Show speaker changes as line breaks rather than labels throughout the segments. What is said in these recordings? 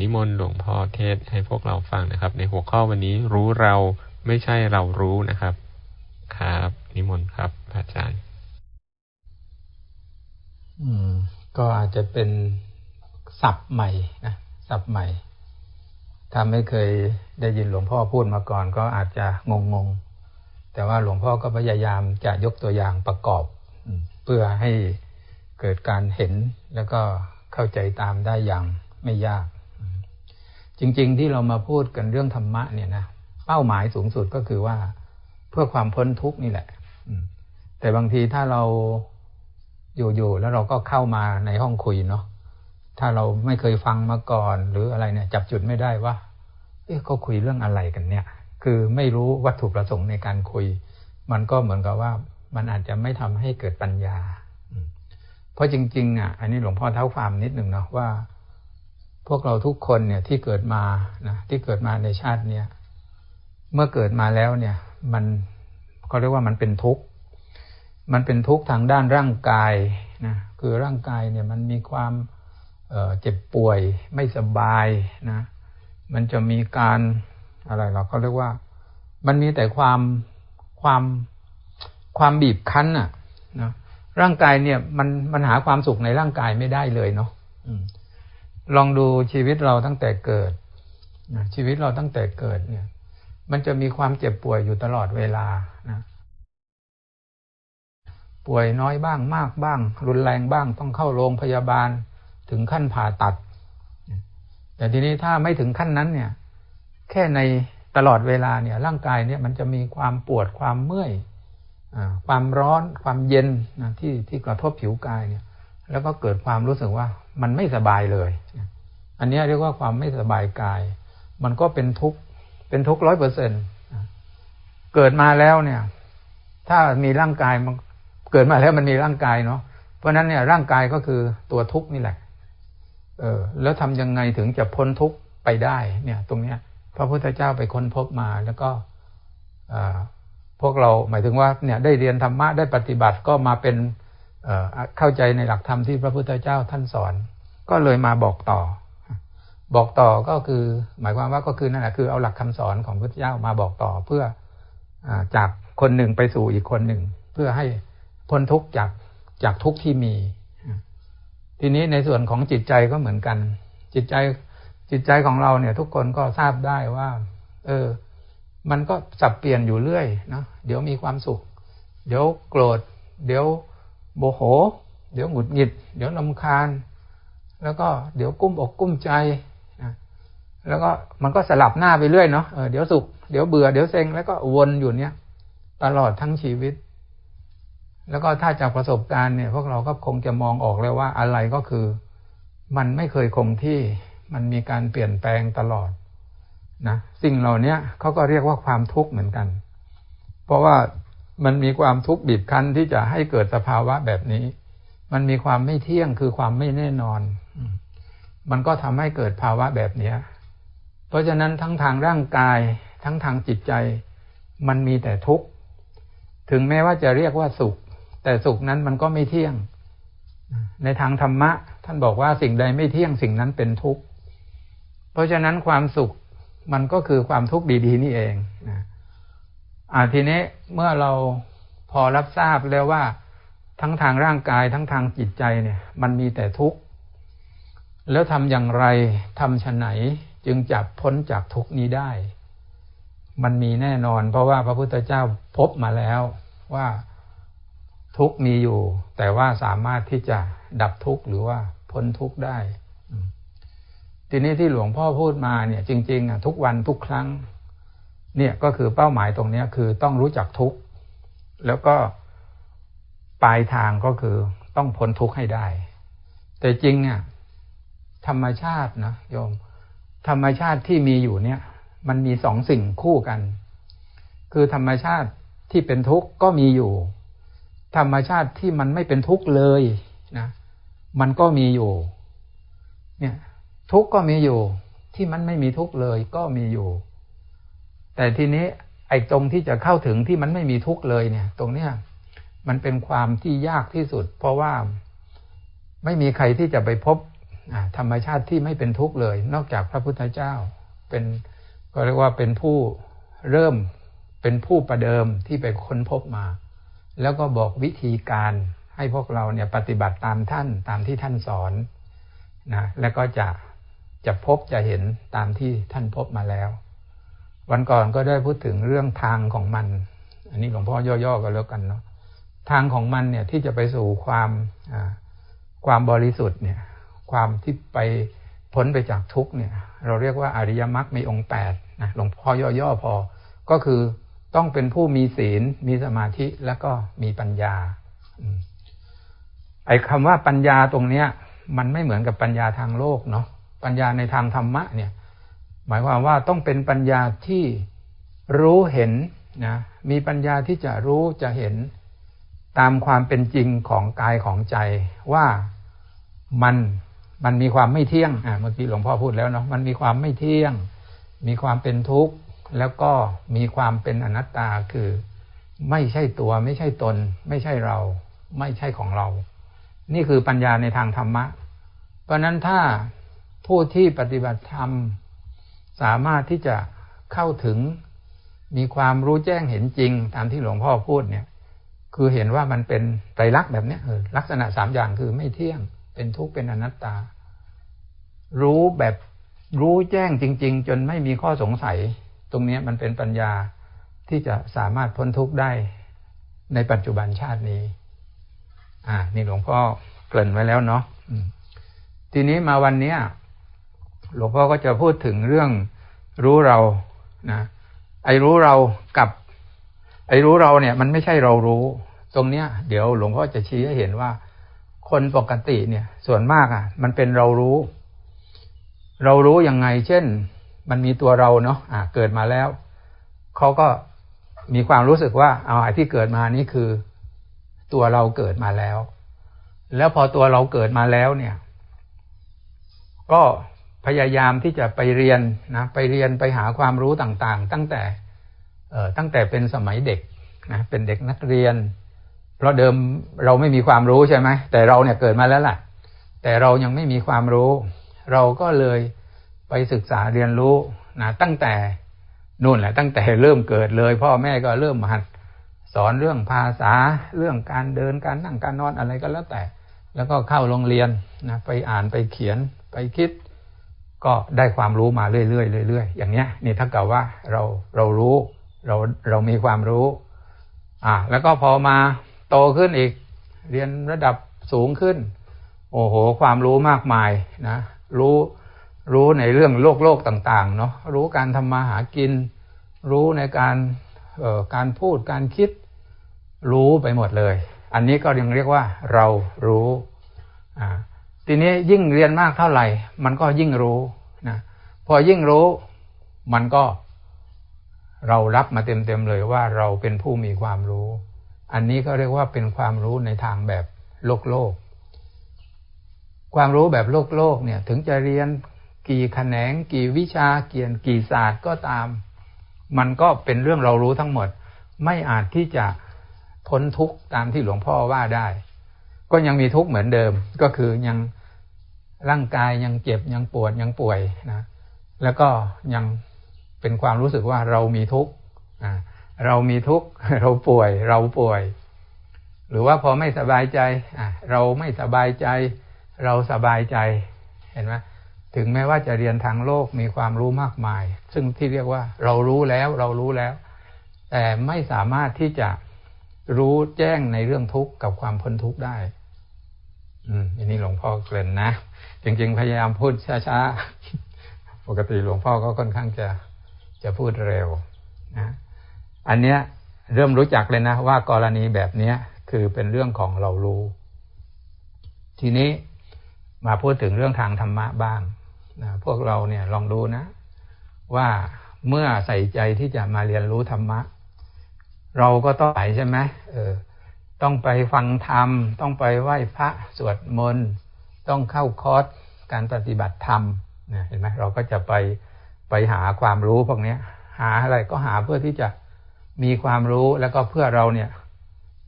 นิมนต์หลวงพ่อเทศให้พวกเราฟังนะครับ ในหัวข้อวันนี้รู้เราไม่ใช่เรารู้นะครับ ครับ นิมนต์ครับอาจารย์
อืม ก็อาจจะเป็นศัพท์ใหม่นะศัพท์ใหม่ ถ้าไม่เคยได้ยินหลวงพ่อพูดมาก่อน ก็อาจจะงงงแต่ว่าหลวงพ่อก็พยายามจะยกตัวอย่างประกอบเพื่อให้เกิดการเห็นแล้วก็เข้าใจตามได้อย่างไม่ยาก จริง ๆ ที่เรามาพูดกันเรื่องธรรมะเนี่ยนะเป้าหมายสูงสุดก็คือว่า เพื่อความพ้นทุกข์นี่แหละแต่บางทีถ้าเราอยู่ๆแล้วเราก็เข้ามาในห้องคุยเนาะถ้าเราไม่เคยฟังมาก่อน หรืออะไรเนี่ย จับจุดไม่ได้ว่า เอ๊ะเขาคุยเรื่องอะไรกันเนี่ย คือไม่รู้วัตถุประสงค์ในการคุย มันก็เหมือนกับว่า มันอาจจะไม่ทำให้เกิดปัญญา เพราะจริง ๆ อะ อันนี้หลวงพ่อเท้าความนิดหนึ่งเนาะว่า พวกเราทุกคนเนี่ยที่เกิดมานะที่เกิดมาในชาติเนี้ยเมื่อเกิดมาแล้วเนี่ย มันเขาเรียกว่ามันเป็นทุกข์มันเป็นทุกข์ทางด้านร่างกายนะคือร่างกายเนี่ยมันมีความเจ็บป่วยไม่สบายนะมันจะมีการอะไรเราก็เรียกว่า มันมีแต่ความความความบีบคั้นอะนะร่างกายเนี่ยมันมันหาความสุขในร่างกายไม่ได้เลยเนาะ ลองดูชีวิตเราตั้งแต่เกิดนะชีวิตเราตั้งแต่เกิดเนี่ย มันจะมีความเจ็บป่วยอยู่ตลอดเวลานะป่วยน้อยบ้างมากบ้าง รุนแรงบ้างต้องเข้าโรงพยาบาลถึงขั้นผ่าตัด แต่ทีนี้ถ้าไม่ถึงขั้นนั้นเนี่ย แค่ในตลอดเวลาเนี่ย ร่างกายเนี่ยมันจะมีความปวดความเมื่อยความร้อนความเย็นนะที่ที่กระทบผิวกายเนี่ย แล้วก็เกิดความรู้สึกว่ามันไม่สบายเลย อันนี้เรียกว่าความไม่สบายกาย มันก็เป็นทุกข์เป็นทุกข์ร้อยเปอร์เซ็นเกิดมาแล้วเนี่ย ถ้ามีร่างกายมันเกิดมาแล้วมันมีร่างกายเนาะเพราะนั้นเนี่ยร่างกายก็คือตัวทุกข์นี่แหละ เออ แล้วทำยังไงถึงจะพ้นทุกข์ไปได้ เนี่ย ตรงเนี้ย พระพุทธเจ้าไปค้นพบมาแล้วก็พวกเราหมายถึงว่า เนี่ย ได้เรียนธรรมะได้ปฏิบัติก็มาเป็น เข้าใจในหลักธรรมที่พระพุทธเจ้าท่านสอน ก็เลยมาบอกต่อ บอกต่อก็คือหมายความว่าก็คือนั่นแหละคือเอาหลักคำสอนของพระพุทธเจ้ามาบอกต่อเพื่ออจากคนหนึ่งไปสู่อีกคนหนึ่ง เพื่อให้พ้นทุกข์จากจากทุกข์ที่มี ทีนี้ในส่วนของจิตใจก็เหมือนกัน จิตใจจิตใจของเราเนี่ย ทุกคนก็ทราบได้ว่า เออ มันก็สับเปลี่ยนอยู่เรื่อยนะเดี๋ยวมีความสุข เดี๋ยวโกรธ เดี๋ยว โมโห เดี๋ยวหงุดหงิด เดี๋ยวลำคาญ แล้วก็เดี๋ยวกุ้มอกกุ้มใจนะแล้วก็มันก็สลับหน้าไปเรื่อยเนาะเดี๋ยวสุขเดี๋ยวเบื่อเดี๋ยวเซ็งแล้วก็วนอยู่เนี้ยตลอดทั้งชีวิต แล้วก็ถ้าจากประสบการณ์เนี่ยพวกเราก็คงจะมองออกแล้วว่าอะไรก็คือ มันไม่เคยคงที่มันมีการเปลี่ยนแปลงตลอดนะสิ่งเหล่านี้เขาก็เรียกว่าความทุกข์เหมือนกัน เพราะว่า มันมีความทุกข์บีบคั้นที่จะให้เกิดสภาวะแบบนี้ มันมีความไม่เที่ยงคือความไม่แน่นอน มันก็ทำให้เกิดภาวะแบบนี้ เพราะฉะนั้นทั้งทางร่างกายทั้งทางจิตใจ มันมีแต่ทุกข์ ถึงแม้ว่าจะเรียกว่าสุข แต่สุขนั้นมันก็ไม่เที่ยง ในทางธรรมะ ท่านบอกว่าสิ่งใดไม่เที่ยงสิ่งนั้นเป็นทุกข์ เพราะฉะนั้นความสุขมันก็คือความทุกข์ดีๆนี่เองนะ อ่าทีนี้เมื่อเราพอรับทราบแล้วว่า ทั้งทางร่างกายทั้งทางจิตใจเนี่ย มันมีแต่ทุกข์แล้วทำอย่างไรทำชนไหนจึงจะพ้นจากทุกข์นี้ได้ มันมีแน่นอน เพราะว่าพระพุทธเจ้าพบมาแล้วว่าทุกข์มีอยู่ แต่ว่าสามารถที่จะดับทุกข์หรือว่าพ้นทุกข์ได้ ทีนี้ที่หลวงพ่อพูดมาเนี่ย จริง ๆ ทุกวันทุกครั้ง เนี่ยก็คือเป้าหมายตรงนี้คือต้องรู้จักทุกข์ แล้วก็ปลายทางก็คือต้องพ้นทุกข์ให้ได้ แต่จริงอะธรรมชาตินะโยม ธรรมชาติที่มีอยู่เนี่ย มันมีสองสิ่งคู่กัน คือธรรมชาติที่เป็นทุกข์ก็มีอยู่ ธรรมชาติที่มันไม่เป็นทุกข์เลยนะ มันก็มีอยู่ เนี่ย ทุกข์ก็มีอยู่ ที่มันไม่มีทุกข์เลยก็มีอยู่ แต่ทีนี้ไอ้ตรงที่จะเข้าถึงที่มันไม่มีทุกข์เลยเนี่ย ตรงเนี้ยมันเป็นความที่ยากที่สุด เพราะว่าไม่มีใครที่จะไปพบธรรมชาติที่ไม่เป็นทุกข์เลย นอกจากพระพุทธเจ้า เป็นก็เรียกว่าเป็นผู้เริ่มเป็นผู้ประเดิมที่ไปค้นพบมา แล้วก็บอกวิธีการให้พวกเราเนี่ยปฏิบัติตามท่านตามที่ท่านสอนนะแล้วก็จะจะพบจะเห็นตามที่ท่านพบมาแล้ว วันก่อนก็ได้พูดถึงเรื่องทางของมัน อันนี้หลวงพ่อย่อๆก็แล้วกันเนาะทางของมันเนี่ยที่จะไปสู่ความความบริสุทธิ์เนี่ย ความที่ไปพ้นไปจากทุกเนี่ย เราเรียกว่าอริยมรรคมีองค์แปดนะหลวงพ่อย่อๆพอ ก็คือต้องเป็นผู้มีศีล มีสมาธิแล้วก็มีปัญญาไอ้คำว่าปัญญาตรงเนี้ย มันไม่เหมือนกับปัญญาทางโลกเนาะปัญญาในทางธรรมะเนี่ย หมายความว่าต้องเป็นปัญญาที่รู้เห็นนะมีปัญญาที่จะรู้จะเห็นตามความเป็นจริงของกายของใจว่ามันมันมีความไม่เที่ยงอ่าเมื่อกี้หลวงพ่อพูดแล้วเนาะมันมีความไม่เที่ยง มีความเป็นทุกข์แล้วก็มีความเป็นอนัตตาคือ ไม่ใช่ตัวไม่ใช่ตน ไม่ใช่เรา ไม่ใช่ของเรา นี่คือปัญญาในทางธรรมะ เพราะนั้นถ้าผู้ที่ปฏิบัติธรรม สามารถที่จะเข้าถึงมีความรู้แจ้งเห็นจริง ตามที่หลวงพ่อพูดเนี่ย คือเห็นว่ามันเป็นไตรลักษณ์แบบนี้ลักษณะสามอย่างคือไม่เที่ยง เป็นทุกข์เป็นอนัตตา รู้แบบรู้แจ้งจริง ๆ จนไม่มีข้อสงสัย ตรงนี้มันเป็นปัญญาที่จะสามารถพ้นทุกข์ได้ในปัจจุบันชาตินี้ อ่า นี่หลวงพ่อเกริ่นไว้แล้วเนาะทีนี้มาวันเนี้ย หลวงพ่อก็จะพูดถึงเรื่องรู้เรานะไอ้รู้เรากับไอ้รู้เราเนี่ย มันไม่ใช่เรารู้ ตรงเนี้ย เดี๋ยวหลวงพ่อจะชี้ให้เห็นว่า คนปกติเนี่ย ส่วนมากอะ มันเป็นเรารู้ เรารู้ยังไง เช่น มันมีตัวเราเนาะอะเกิดมาแล้วเขาก็มีความรู้สึกว่าเอาไอ้ที่เกิดมานี่คือ ตัวเราเกิดมาแล้ว แล้วพอตัวเราเกิดมาแล้วเนี่ย ก็ พยายามที่จะไปเรียนนะไปเรียนไปหาความรู้ต่างๆ ตั้งแต่เอ่อตั้งแต่เป็นสมัยเด็กนะเป็นเด็กนักเรียน เพราะเดิมเราไม่มีความรู้ใช่ไหมแต่เราเนี่ยเกิดมาแล้วล่ะ แต่เรายังไม่มีความรู้ เราก็เลยไปศึกษาเรียนรู้นะตั้งแต่นู่นแหละ ตั้งแต่เริ่มเกิดเลย พ่อแม่ก็เริ่มหัดสอนเรื่องภาษาเรื่องการเดินการนั่งการนอนอะไรก็แล้วแต่ แล้วก็เข้าโรงเรียนนะไปอ่านไปเขียนไปคิด ก็ได้ความรู้มาเรื่อยๆเรื่อยๆอย่างเนี้ยนี่ถ้าเกิดว่าเราเรารู้เราเรามีความรู้ อ่า แล้วก็พอมาโตขึ้นอีก เรียนระดับสูงขึ้น โอ้โห ความรู้มากมายนะ รู้รู้ในเรื่องโลกโลกต่างๆ เนาะรู้การทำมาหากิน รู้ในการเอ่อการพูดการคิดรู้ไปหมดเลย อันนี้ก็ยังเรียกว่าเรารู้อ่า ทีนี้ยิ่งเรียนมากเท่าไหร่ มันก็ยิ่งรู้นะพอยิ่งรู้มันก็เรารับมาเต็มๆเลยว่าเราเป็นผู้มีความรู้ อันนี้ก็เรียกว่าเป็นความรู้ในทางแบบโลกโลก ความรู้แบบโลกโลกเนี่ยถึงจะเรียนกี่แขนง กี่วิชาเกียนกี่ศาสตร์ก็ตาม มันก็เป็นเรื่องเรารู้ทั้งหมด ไม่อาจที่จะพ้นทุกข์ตามที่หลวงพ่อว่าได้ ก็ยังมีทุกข์เหมือนเดิมก็คือยัง ร่างกายยังเจ็บยังปวดยังป่วยนะแล้วก็ยังเป็นความรู้สึกว่าเรามีทุกข์เรามีทุกข์เราป่วยเราป่วย หรือว่าพอไม่สบายใจเราไม่สบายใจ เราสบายใจเห็นไหมถึงแม้ว่าจะเรียนทางโลกมีความรู้มากมาย ซึ่งที่เรียกว่าเรารู้แล้วเรารู้แล้ว แต่ไม่สามารถที่จะรู้แจ้งในเรื่องทุกข์กับความพ้นทุกข์ได้ อืมอันนี้หลวงพ่อเกริ่นนะ จริง ๆ พยายามพูดช้าๆ ปกติหลวงพ่อก็ค่อนข้างจะจะพูดเร็วนะ อันเนี้ยเริ่มรู้จักเลยนะว่ากรณีแบบเนี้ยคือเป็นเรื่องของเรารู้ ทีนี้มาพูดถึงเรื่องทางธรรมะบ้างนะพวกเราเนี่ยลองดูนะ ว่าเมื่อใส่ใจที่จะมาเรียนรู้ธรรมะ เราก็ต้องไปใช่ไหมเออ ต้องไปฟังธรรม ต้องไปไหว้พระสวดมนต์ต้องเข้าคอร์สการปฏิบัติธรรมนะเห็นไหมเราก็จะไปไปหาความรู้พวกนี้หาอะไรก็หาเพื่อที่จะมีความรู้แล้วก็เพื่อเราเนี่ย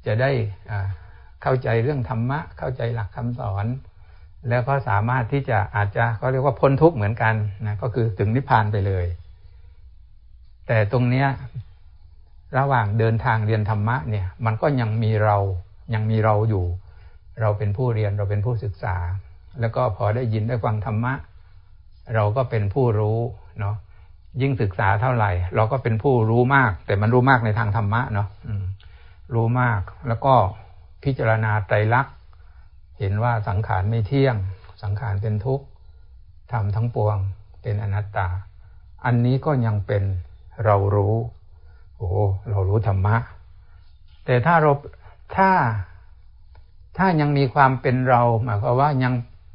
จะได้เข้าใจเรื่องธรรมะ เข้าใจหลักคำสอน แล้วก็สามารถที่จะอาจจะเขาเรียกว่าพ้นทุกข์เหมือนกันนะก็คือถึงนิพพานไปเลย แต่ตรงเนี้ย ระหว่างเดินทางเรียนธรรมะเนี่ยมันก็ยังมีเรายังมีเราอยู่ เราเป็นผู้เรียนเราเป็นผู้ศึกษา แล้วก็พอได้ยินได้ฟังธรรมะ เราก็เป็นผู้รู้เนาะยิ่งศึกษาเท่าไหร่ เราก็เป็นผู้รู้มาก แต่มันรู้มากในทางธรรมะเนาะรู้มากแล้วก็พิจารณาไตรลักษณ์เห็นว่าสังขารไม่เที่ยง สังขารเป็นทุกข์ทำทั้งปวงเป็นอนัตตา อันนี้ก็ยังเป็นเรารู้ โอ้เรารู้ธรรมะ แต่ถ้าเราถ้าถ้ายังมีความเป็นเราหมายความว่ายัง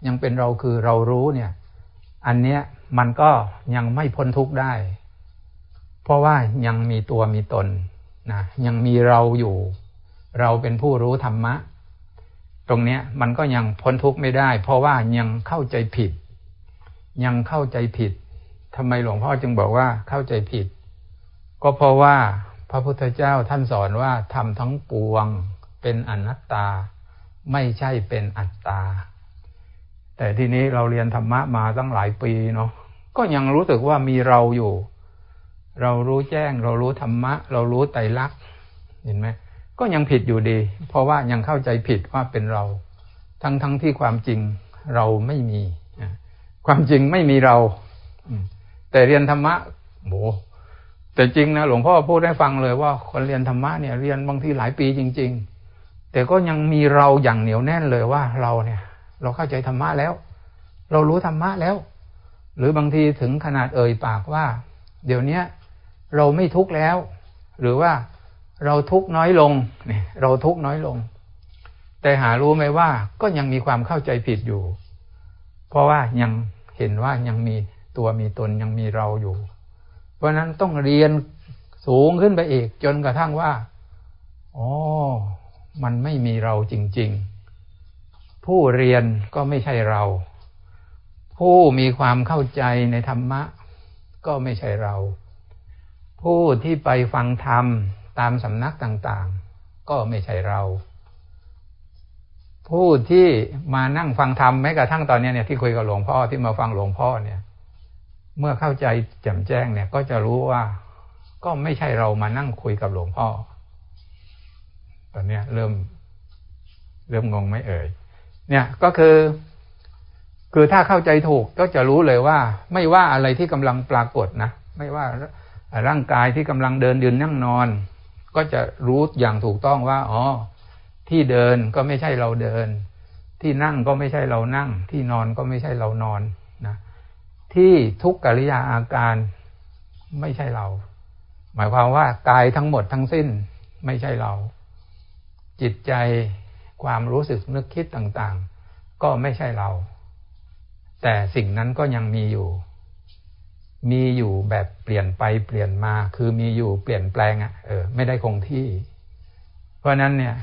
ยังเป็นเราคือเรารู้เนี่ย อันเนี้ยมันก็ยังไม่พ้นทุกข์ได้ เพราะว่ายังมีตัวมีตนนะยังมีเราอยู่ เราเป็นผู้รู้ธรรมะ ตรงเนี้ยมันก็ยังพ้นทุกข์ไม่ได้ เพราะว่ายังเข้าใจผิด ยังเข้าใจผิดทำไมหลวงพ่อจึงบอกว่าเข้าใจผิด ก็เพราะว่าพระพุทธเจ้าท่านสอนว่าทำทั้งปวงเป็นอนัตตา ไม่ใช่เป็นอัตตา แต่ทีนี้เราเรียนธรรมะมาตั้งหลายปีเนาะก็ยังรู้สึกว่ามีเราอยู่ เรารู้แจ้ง เรารู้ธรรมะ เรารู้ไตรลักษณ์เห็นไหมก็ยังผิดอยู่ดี เพราะว่ายังเข้าใจผิดว่าเป็นเรา ทั้งทั้งที่ความจริงเราไม่มี ความจริงไม่มีเรา แต่เรียนธรรมะโห แต่จริงนะหลวงพ่อพูดให้ฟังเลยว่าคนเรียนธรรมะเนี่ยเรียนบางทีหลายปีจริง ๆ แต่ก็ยังมีเราอย่างเหนียวแน่นเลยว่าเราเนี่ย เราเข้าใจธรรมะแล้ว เรารู้ธรรมะแล้ว หรือบางทีถึงขนาดเอ่ยปากว่า เดี๋ยวนี้เราไม่ทุกข์แล้ว หรือว่าเราทุกข์น้อยลงเนี่ยเราทุกข์น้อยลง แต่หารู้ไหมว่าก็ยังมีความเข้าใจผิดอยู่ เพราะว่ายังเห็นว่ายังมีตัวมีตนยังมีเราอยู่ เพราะนั้นต้องเรียนสูงขึ้นไปอีก จนกระทั่งว่าอ๋อมันไม่มีเราจริง ๆ ผู้เรียนก็ไม่ใช่เรา ผู้มีความเข้าใจในธรรมะ ก็ไม่ใช่เรา ผู้ที่ไปฟังธรรมตามสำนักต่างๆ ก็ไม่ใช่เรา ผู้ที่มานั่งฟังธรรมแม้กระทั่งตอนนี้เนี่ยที่คุยกับหลวงพ่อที่มาฟังหลวงพ่อเนี่ย เมื่อเข้าใจแจ่มแจ้งเนี่ย ก็จะรู้ว่า ก็ไม่ใช่เรามานั่งคุยกับหลวงพ่อ ตอนนี้เริ่ม เริ่มงงไม่เอ่ย เนี่ยก็คือ คือถ้าเข้าใจถูกก็จะรู้เลยว่า ไม่ว่าอะไรที่กำลังปรากฏนะไม่ว่าร่างกายที่กำลังเดินยืนนั่งนอน ก็จะรู้อย่างถูกต้องว่าอ๋อที่เดินก็ไม่ใช่เราเดิน ที่นั่งก็ไม่ใช่เรานั่ง ที่นอนก็ไม่ใช่เรานอน ที่ทุกกิริยาอาการไม่ใช่เรา หมายความว่ากายทั้งหมดทั้งสิ้นไม่ใช่เรา จิตใจความรู้สึกนึกคิดต่างๆ ก็ไม่ใช่เรา แต่สิ่งนั้นก็ยังมีอยู่ มีอยู่แบบเปลี่ยนไปเปลี่ยนมาคือมีอยู่เปลี่ยนแปลงอะ่ะเออไม่ได้คงที่ เพราะนั้นเนี่ย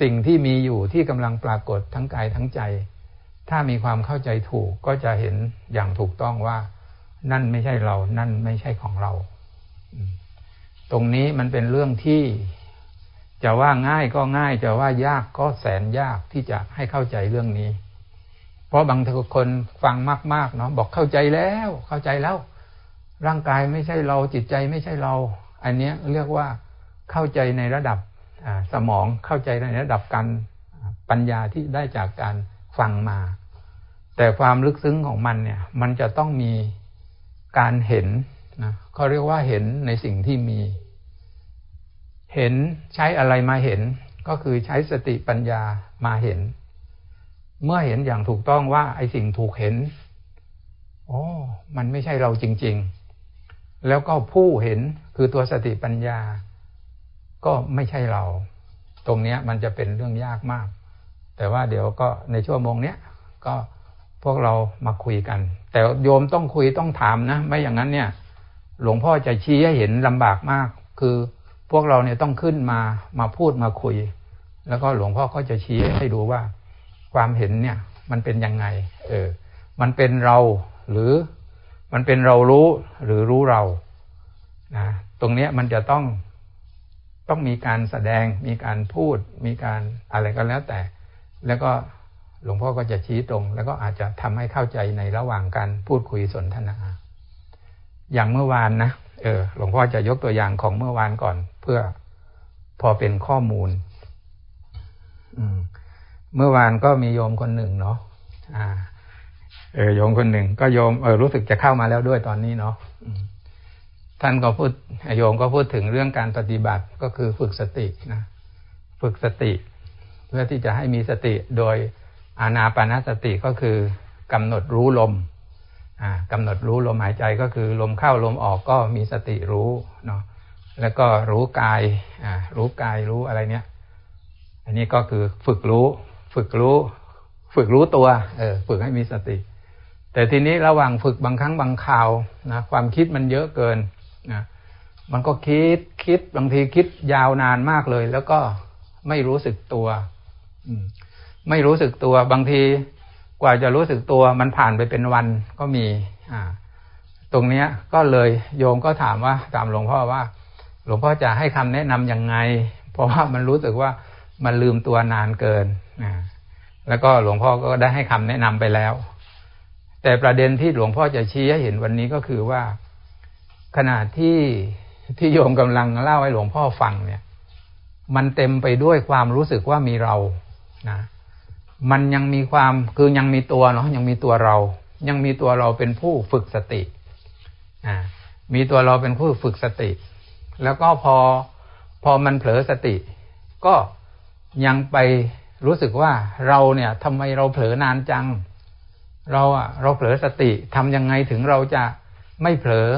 สิ่งที่มีอยู่ที่กำลังปรากฏทั้งกายทั้งใจ ถ้ามีความเข้าใจถูกก็จะเห็นอย่างถูกต้องว่า นั่นไม่ใช่เรา นั่นไม่ใช่ของเรา ตรงนี้มันเป็นเรื่องที่ จะว่าง่ายก็ง่าย จะว่ายากก็แสนยากที่จะให้เข้าใจเรื่องนี้ เพราะบางคนฟังมากๆเนาะบอกเข้าใจแล้ว เข้าใจแล้ว ร่างกายไม่ใช่เราจิตใจไม่ใช่เรา อันนี้เรียกว่าเข้าใจในระดับสมองเข้าใจในระดับการปัญญาที่ได้จากการ ฟังมา แต่ความลึกซึ้งของมันเนี่ย มันจะต้องมีการเห็นนะเขาเรียกว่าเห็นในสิ่งที่มี เห็นใช้อะไรมาเห็น ก็คือใช้สติปัญญามาเห็น เมื่อเห็นอย่างถูกต้องว่าไอ้สิ่งถูกเห็นโอ้มันไม่ใช่เราจริง ๆ แล้วก็ผู้เห็นคือตัวสติปัญญา ก็ไม่ใช่เรา ตรงนี้มันจะเป็นเรื่องยากมาก แต่ว่าเดี๋ยวก็ในชั่วโมงเนี้ยก็พวกเรามาคุยกัน แต่โยมต้องคุยต้องถามนะไม่อย่างนั้นเนี่ย หลวงพ่อจะชี้ให้เห็นลำบากมาก คือพวกเราเนี่ยต้องขึ้นมามาพูดมาคุย แล้วก็หลวงพ่อก็จะชี้ให้ดูว่า ความเห็นเนี่ย มันเป็นยังไง เออ มันเป็นเราหรือมันเป็นเรารู้หรือรู้เรานะตรงเนี้ยมันจะต้องต้องมีการแสดงมีการพูดมีการอะไรก็แล้วแต่ แล้วก็หลวงพ่อก็จะชี้ตรง แล้วก็อาจจะทำให้เข้าใจในระหว่างการพูดคุยสนทนา อย่างเมื่อวานนะเออหลวงพ่อจะยกตัวอย่างของเมื่อวานก่อน เพื่อพอเป็นข้อมูล อืม เมื่อวานก็มีโยมคนหนึ่งเนาะอ่า เออโยมคนหนึ่งก็โยมเออรู้สึกจะเข้ามาแล้วด้วยตอนนี้เนาะท่านก็พูดโยมก็พูดถึงเรื่องการปฏิบัติก็คือฝึกสตินะฝึกสติ เพื่อที่จะให้มีสติโดยอานาปานสติก็คือกำหนดรู้ลมอ่ากำหนดรู้ลมหายใจก็คือลมเข้าลมออกก็มีสติรู้เนาะแล้วก็รู้กายรู้กายรู้อะไรเนี้ยอันนี้ก็คือฝึกรู้ ฝึกรู้ ฝึกรู้ตัวเออฝึกให้มีสติ แต่ทีนี้ระหว่างฝึกบางครั้งบางคราวนะความคิดมันเยอะเกินนะมันก็คิดคิดบางทีคิดยาวนานมากเลย แล้วก็ไม่รู้สึกตัว ไม่รู้สึกตัวบางทีกว่าจะรู้สึกตัวมันผ่านไปเป็นวันก็มี อ่า ตรงเนี้ย ก็เลยโยมก็ถามว่า ถามหลวงพ่อว่า หลวงพ่อจะให้คำแนะนํำยังไง เพราะว่ามันรู้สึกว่ามันลืมตัวนานเกินอ่าแล้วก็หลวงพ่อก็ได้ให้คำแนะนำไปแล้ว แต่ประเด็นที่หลวงพ่อจะชี้ให้เห็นวันนี้ก็คือว่า ขณะที่ที่โยมกำลังเล่าให้หลวงพ่อฟังเนี่ย มันเต็มไปด้วยความรู้สึกว่ามีเรา นะมันยังมีความคือยังมีตัวเนาะยังมีตัวเรา ยังมีตัวเราเป็นผู้ฝึกสติอ่ามีตัวเราเป็นผู้ฝึกสติ แล้วก็พอพอมันเผลอสติ ก็ยังไปรู้สึกว่าเราเนี่ยทำไมเราเผลอนานจัง เราอะเราเผลอสติทำยังไงถึงเราจะไม่เผลอ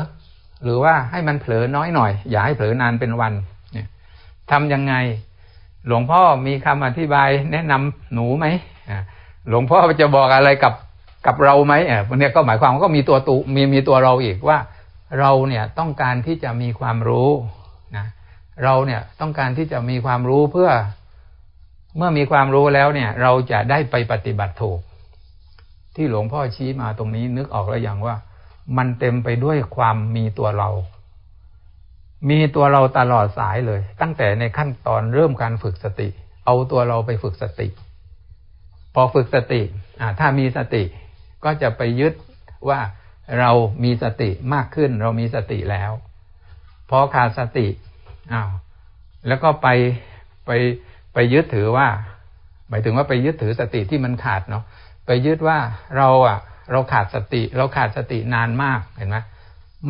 หรือว่าให้มันเผลอน้อยหน่อย อย่าให้เผลอนานเป็นวันเนี่ยทำยังไง หลวงพ่อมีคำอธิบายแนะนำหนูไหมหลวงพ่อจะบอกอะไรกับกับเราไหมอ่าเนี่ยก็หมายความว่าก็มีตัวตูมีมีตัวเราอีกว่า เราเนี่ยต้องการที่จะมีความรู้นะเราเนี่ยต้องการที่จะมีความรู้เพื่อ เมื่อมีความรู้แล้วเนี่ย เราจะได้ไปปฏิบัติถูก ที่หลวงพ่อชี้มาตรงนี้นึกออกแล้วอย่างว่า มันเต็มไปด้วยความมีตัวเรา มีตัวเราตลอดสายเลย ตั้งแต่ในขั้นตอนเริ่มการฝึกสติ เอาตัวเราไปฝึกสติ พอฝึกสติอ่าถ้ามีสติก็จะไปยึดว่าเรามีสติมากขึ้น เรามีสติแล้วพอขาดสติอ้าวแล้วก็ไปไปไปยึดถือว่า หมายถึงว่าไปยึดถือสติที่มันขาดเนาะไปยึดว่าเราอะ เราขาดสติ เราขาดสตินานมากเห็นไหม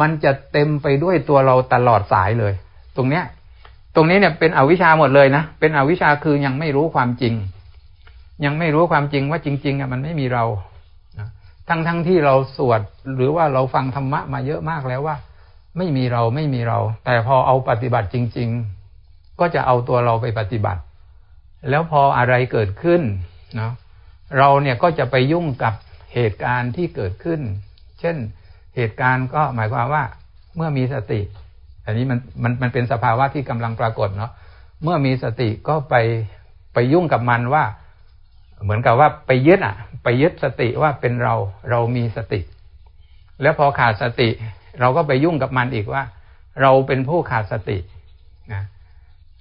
มันจะเต็มไปด้วยตัวเราตลอดสายเลย ตรงเนี้ย ตรงนี้เนี่ยเป็นอวิชชาหมดเลยนะเป็นอวิชาคือยังไม่รู้ความจริง ยังไม่รู้ความจริงว่าจริง ๆอะมันไม่มีเราทั้งทั้งที่เราสวดหรือว่าเราฟังธรรมะมาเยอะมากแล้วว่า ไม่มีเราไม่มีเรา แต่พอเอาปฏิบัติจริง ๆ ก็จะเอาตัวเราไปปฏิบัติ แล้วพออะไรเกิดขึ้นเนาะเราเนี่ยก็จะไปยุ่งกับเหตุการณ์ที่เกิดขึ้น เช่น เหตุการณ์ก็หมายความว่าเมื่อมีสติ อันนี้มันมันมันเป็นสภาวะที่กำลังปรากฏเนาะเมื่อมีสติก็ไปไปยุ่งกับมันว่า เหมือนกับว่าไปยึดอะ ไปยึดสติว่าเป็นเราเรามีสติ แล้วพอขาดสติ เราก็ไปยุ่งกับมันอีกว่า เราเป็นผู้ขาดสตินะ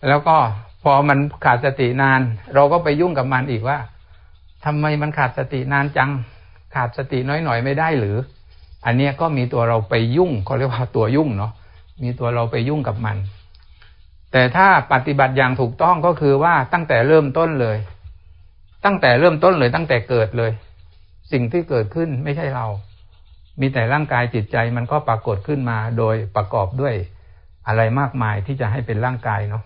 แล้วก็พอมันขาดสตินาน เราก็ไปยุ่งกับมันอีกว่าทำไมมันขาดสตินานจัง ขาดสติน้อยหน่อยไม่ได้หรือ อันนี้ก็มีตัวเราไปยุ่งเขาเรียกว่าตัวยุ่งเนาะมีตัวเราไปยุ่งกับมัน แต่ถ้าปฏิบัติอย่างถูกต้องก็คือว่าตั้งแต่เริ่มต้นเลย ตั้งแต่เริ่มต้นเลยตั้งแต่เกิดเลย สิ่งที่เกิดขึ้นไม่ใช่เรา มีแต่ร่างกายจิตใจมันก็ปรากฏขึ้นมาโดยประกอบด้วยอะไรมากมายที่จะให้เป็นร่างกายเนาะ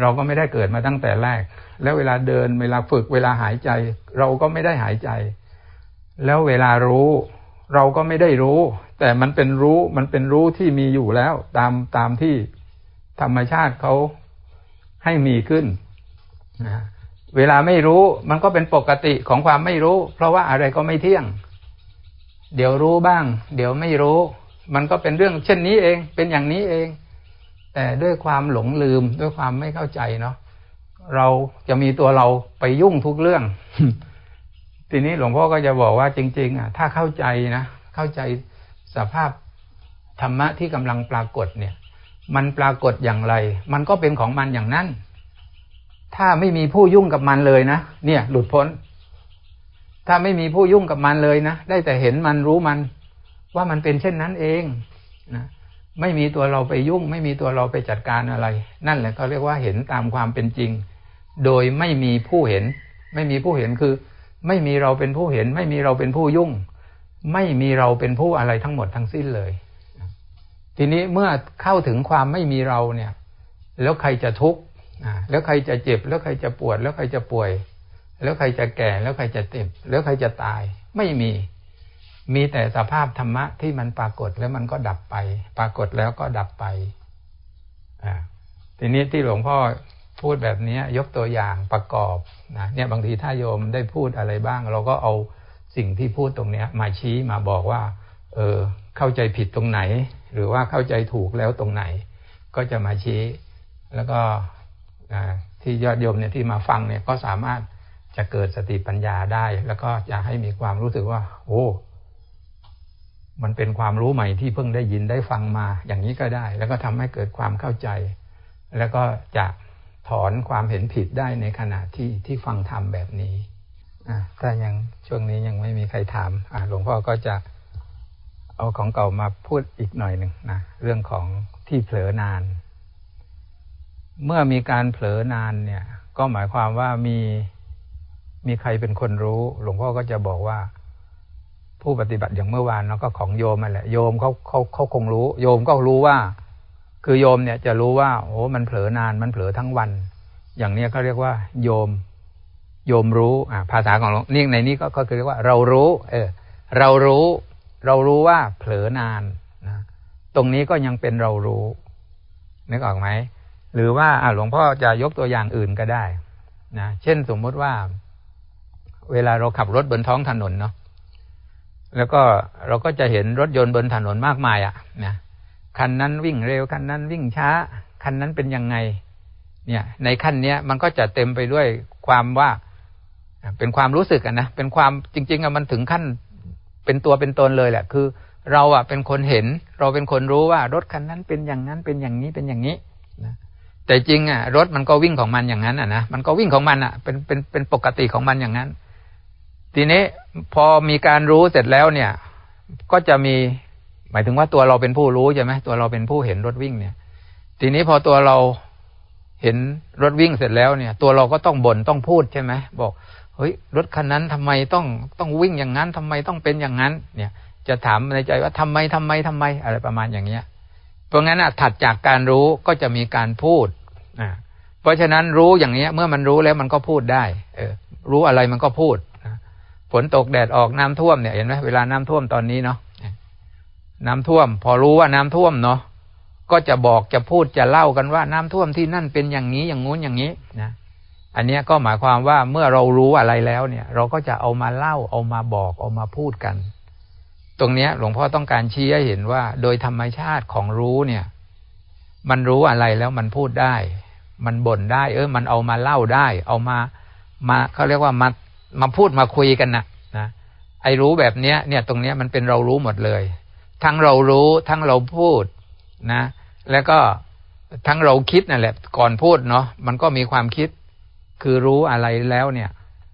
เราก็ไม่ได้เกิดมาตั้งแต่แรก แล้วเวลาเดินเวลาฝึกเวลาหายใจ เราก็ไม่ได้หายใจ แล้วเวลารู้ เราก็ไม่ได้รู้ แต่มันเป็นรู้มันเป็นรู้ที่มีอยู่แล้ว ตามตามที่ธรรมชาติเขาให้มีขึ้นนะเวลาไม่รู้มันก็เป็นปกติของความไม่รู้ เพราะว่าอะไรก็ไม่เที่ยง เดี๋ยวรู้บ้าง เดี๋ยวไม่รู้ มันก็เป็นเรื่องเช่นนี้เอง เป็นอย่างนี้เอง แต่ด้วยความหลงลืมด้วยความไม่เข้าใจเนาะเราจะมีตัวเราไปยุ่งทุกเรื่อง ทีนี้หลวงพ่อก็จะบอกว่าจริง ๆ อะ ถ้าเข้าใจนะเข้าใจสภาพธรรมะที่กำลังปรากฏเนี่ย มันปรากฏอย่างไร มันก็เป็นของมันอย่างนั้น ถ้าไม่มีผู้ยุ่งกับมันเลยนะเนี่ย หลุดพ้น ถ้าไม่มีผู้ยุ่งกับมันเลยนะได้แต่เห็นมันรู้มัน ว่ามันเป็นเช่นนั้นเองนะไม่มีตัวเราไปยุ่ง ไม่มีตัวเราไปจัดการอะไร นั่นแหละเขาเรียกว่าเห็นตามความเป็นจริง โดยไม่มีผู้เห็น ไม่มีผู้เห็นคือ ไม่มีเราเป็นผู้เห็น ไม่มีเราเป็นผู้ยุ่ง ไม่มีเราเป็นผู้อะไรทั้งหมดทั้งสิ้นเลย ทีนี้เมื่อเข้าถึงความไม่มีเราเนี่ย แล้วใครจะทุกข์แล้วใครจะเจ็บ แล้วใครจะปวด แล้วใครจะป่วย แล้วใครจะแก่ แล้วใครจะเจ็บ แล้วใครจะตาย ไม่มี มีแต่สภาพธรรมะที่มันปรากฏแล้วมันก็ดับไป ปรากฏแล้วก็ดับไปอ่าทีนี้ที่หลวงพ่อพูดแบบนี้ยกตัวอย่างประกอบ นะเนี่ยบางทีถ้าโยมได้พูดอะไรบ้าง เราก็เอาสิ่งที่พูดตรงเนี้ย มาชี้มาบอกว่า เออเข้าใจผิดตรงไหน หรือว่าเข้าใจถูกแล้วตรงไหน ก็จะมาชี้ แล้วก็ที่ยอดโยมเนี่ยที่มาฟังเนี่ยก็สามารถจะเกิดสติปัญญาได้ แล้วก็จะให้มีความรู้สึกว่า โอ้มันเป็นความรู้ใหม่ที่เพิ่งได้ยินได้ฟังมา อย่างนี้ก็ได้ แล้วก็ทำให้เกิดความเข้าใจ แล้วก็จะ ถอนความเห็นผิดได้ในขณะที่ที่ฟังธรรมแบบนี้อ่าถ้ายังช่วงนี้ยังไม่มีใครถามหลวงพ่อก็จะเอาของเก่ามาพูดอีกหน่อยหนึ่งนะเรื่องของที่เผลอนาน เมื่อมีการเผลอนานเนี่ย ก็หมายความว่ามีมีใครเป็นคนรู้ หลวงพ่อก็จะบอกว่า ผู้ปฏิบัติอย่างเมื่อวานเนาะก็ของโยมนั่นแหละ โยมเขาเขาเขาคงรู้ โยมก็รู้ว่า คือโยมเนี่ยจะรู้ว่าโอ้มันเผลอนานมันเผลอทั้งวัน อย่างเนี้ยเขาเรียกว่า โยม โยมรู้อ่าภาษาของนี่ในนี้ก็ก็คือเรียกว่า เรารู้ เออ เรารู้ เรารู้ว่าเผลอนานนะตรงนี้ก็ยังเป็นเรารู้นึกออกไหมหรือว่าอ่าหลวงพ่อจะยกตัวอย่างอื่นก็ได้นะเช่นสมมติว่า เวลาเราขับรถบนท้องถนนเนาะแล้วก็เราก็จะเห็นรถยนต์บนถนนมากมายอะนะ คันนั้นวิ่งเร็วคันนั้นวิ่งช้า คันนั้นเป็นยังไง เนี่ย ในขั้นเนี้ยมันก็จะเต็มไปด้วยความว่า เป็นความรู้สึกอะนะเป็นความจริง ๆอะมันถึงขั้น เป็นตัวเป็นตนเลยแหละคือ เราอะเป็นคนเห็น เราเป็นคนรู้ว่ารถคันนั้นเป็นอย่างนั้นเป็นอย่างนี้เป็นอย่างนี้นะแต่จริงอะรถมันก็วิ่งของมันอย่างนั้นอะนะมันก็วิ่งของมันอะเป็นเป็นเป็นปกติของมันอย่างนั้น ทีนี้พอมีการรู้เสร็จแล้วเนี่ย ก็จะมี หมายถึงว่าตัวเราเป็นผู้รู้ใช่ไหมตัวเราเป็นผู้เห็นรถวิ่งเนี่ย ทีนี้พอตัวเราเห็นรถวิ่งเสร็จแล้วเนี่ย ตัวเราก็ต้องบ่นต้องพูดใช่ไหมบอกเฮ้ยรถคันนั้นทำไมต้องต้องวิ่งอย่างนั้นทำไมต้องเป็นอย่างนั้น เนี่ย จะถามในใจว่าทำไมทำไมทำไมอะไรประมาณอย่างเนี้ย เพราะงั้นอะถัดจากการรู้ก็จะมีการพูดอ่าเพราะฉะนั้นรู้อย่างเนี้ย เมื่อมันรู้แล้วมันก็พูดได้ เออ รู้อะไรมันก็พูดฝนตกแดดออกน้ำท่วมเนี่ยเห็นไหมเวลาน้ำท่วมตอนนี้เนาะ น้ำท่วม พอรู้ว่าน้ำท่วมเนาะก็จะบอกจะพูดจะเล่ากันว่าน้ำท่วมที่นั่นเป็นอย่างนี้อย่างงู้นอย่างนี้นะอันนี้ก็หมายความว่าเมื่อเรารู้อะไรแล้วเนี่ย เราก็จะเอามาเล่าเอามาบอกเอามาพูดกัน ตรงเนี้ย หลวงพ่อต้องการชี้ให้เห็นว่า โดยธรรมชาติของรู้เนี่ย มันรู้อะไรแล้วมันพูดได้ มันบ่นได้ เออ มันเอามาเล่าได้ เอามามาเขาเรียกว่ามามาพูดมาคุยกันนะนะไอ้รู้แบบเนี้ยเนี่ย ตรงเนี้ยมันเป็นเรารู้หมดเลย ทั้งเรารู้ทั้งเราพูดนะ แล้วก็ทั้งเราคิดนั่นแหละ ก่อนพูดเนาะมันก็มีความคิดคือรู้อะไรแล้วเนี่ย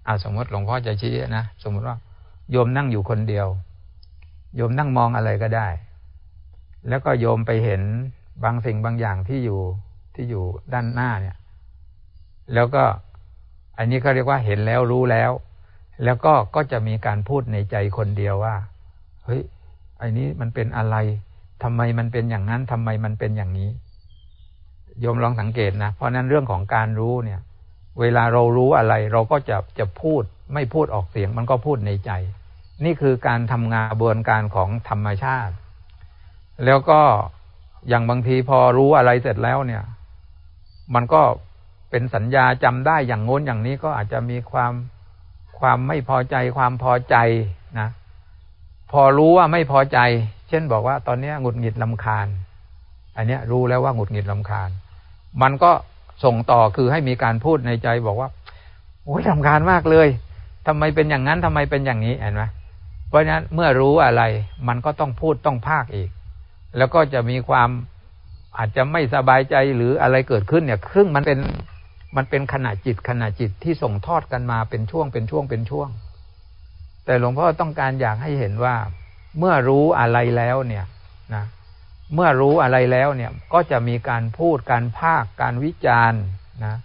อาสมมติหลวงพ่อจะชี้นะสมมติว่า โยมนั่งอยู่คนเดียว โยมนั่งมองอะไรก็ได้ แล้วก็โยมไปเห็นบางสิ่งบางอย่างที่อยู่ที่อยู่ด้านหน้าเนี่ย แล้วก็อันนี้เขาเรียกว่าเห็นแล้วรู้แล้ว แล้วก็ก็จะมีการพูดในใจคนเดียวว่าเฮ้ย ไอ้นี้มันเป็นอะไรทำไมมันเป็นอย่างนั้นทำไมมันเป็นอย่างนี้โยมลองสังเกตนะเพราะนั้นเรื่องของการรู้เนี่ย เวลาเรารู้อะไร เราก็จะจะพูดไม่พูดออกเสียง มันก็พูดในใจ นี่คือการทำงานกระบวนการของธรรมชาติ แล้วก็อย่างบางทีพอรู้อะไรเสร็จแล้วเนี่ย มันก็เป็นสัญญาจำได้อย่างงน้นอย่างนี้ก็อาจจะมีความความไม่พอใจความพอใจนะ พอรู้ว่าไม่พอใจ เช่นบอกว่าตอนนี้หงุดหงิดลำคาญ อันนี้รู้แล้วว่าหงุดหงิดลำคาญ มันก็ส่งต่อคือให้มีการพูดในใจบอกว่าโอ้ยลำคาญมากเลยทำไมเป็นอย่างนั้นทำไมเป็นอย่างนี้เห็นไหมเพราะฉะนั้นเมื่อรู้อะไร มันก็ต้องพูดต้องภาคอีก แล้วก็จะมีความอาจจะไม่สบายใจหรืออะไรเกิดขึ้นเนี่ยครึ่งมันเป็นมันเป็นขณะจิตขณะจิตที่ส่งทอดกันมาเป็นช่วงเป็นช่วงเป็นช่วง แต่หลวงพ่อต้องการอยากให้เห็นว่า เมื่อรู้อะไรแล้วเนี่ยนะเมื่อรู้อะไรแล้วเนี่ยก็จะมีการพูดการภาคการวิจารณ์นะ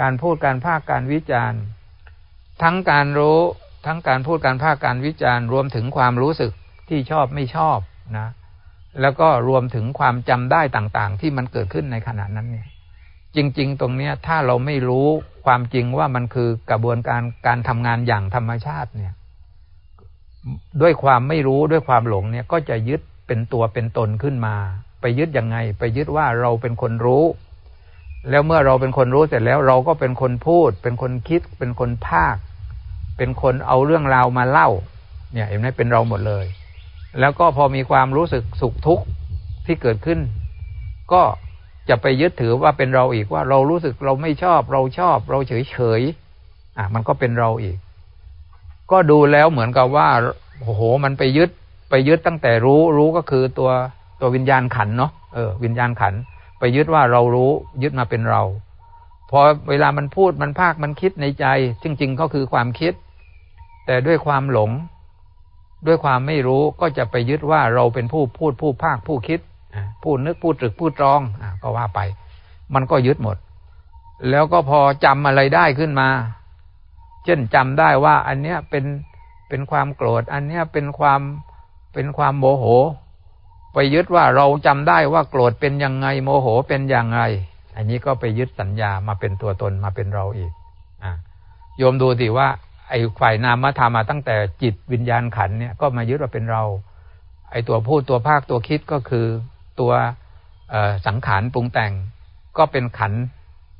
การพูดการภาคการวิจารณ์ ทั้งการรู้ทั้งการพูดการภาคการวิจารณ์ รวมถึงความรู้สึกที่ชอบไม่ชอบนะ แล้วก็รวมถึงความจำได้ต่างๆ ที่มันเกิดขึ้นในขณะนั้นเนี่ย จริง ๆ ตรงเนี้ยถ้าเราไม่รู้ความจริงว่ามันคือกระบวนการการทำงานอย่างธรรมชาติเนี่ย ด้วยความไม่รู้ด้วยความหลงเนี่ยก็จะยึดเป็นตัวเป็นตนขึ้นมา ไปยึดยังไง ไปยึดว่าเราเป็นคนรู้ แล้วเมื่อเราเป็นคนรู้เสร็จแล้วเราก็เป็นคนพูด เป็นคนคิด เป็นคนภาค เป็นคนเอาเรื่องราวมาเล่า เนี่ยเห็นไหมเป็นเราหมดเลย แล้วก็พอมีความรู้สึกสุขทุกข์ที่เกิดขึ้น ก็จะไปยึดถือว่าเป็นเราอีกว่าเรารู้สึกเราไม่ชอบ เราชอบ เราเฉยเฉยอะมันก็เป็นเราอีก ก็ดูแล้วเหมือนกับว่าโอ้โห มันไปยึดไปยึดตั้งแต่รู้รู้ก็คือตัวตัววิญญาณขันเนาะเออวิญญาณขัน ไปยึดว่าเรารู้ยึดมาเป็นเรา พอเวลามันพูดมันภาคมันคิดในใจ จริง ๆ ก็คือความคิด แต่ด้วยความหลง ด้วยความไม่รู้ก็จะไปยึดว่าเราเป็นผู้พูดผู้ภาคผู้คิดพูดนึกพูดตรึกพูดตรองอก็ว่าไป มันก็ยึดหมด แล้วก็พอจำอะไรได้ขึ้นมา ช่นจำได้ว่าอันเนี้ยเป็นเป็นความโกรธ อันเนี้ยเป็นความเป็นความโมโห ไปยึดว่าเราจำได้ว่าโกรธเป็นยังไงโมโหเป็นอย่างไร อันนี้ก็ไปยึดสัญญามาเป็นตัวตนมาเป็นเราอีกอะโยมดูสิว่า ไอ้ฝ่ายนามธรรมมาตั้งแต่จิตวิญญาณขันเนี่ยก็มายึดว่าเป็นเรา ไอ้ตัวพูดตัวภาคตัวคิดก็คือตัวสังขารปรุงแต่ง ก็เป็นขัน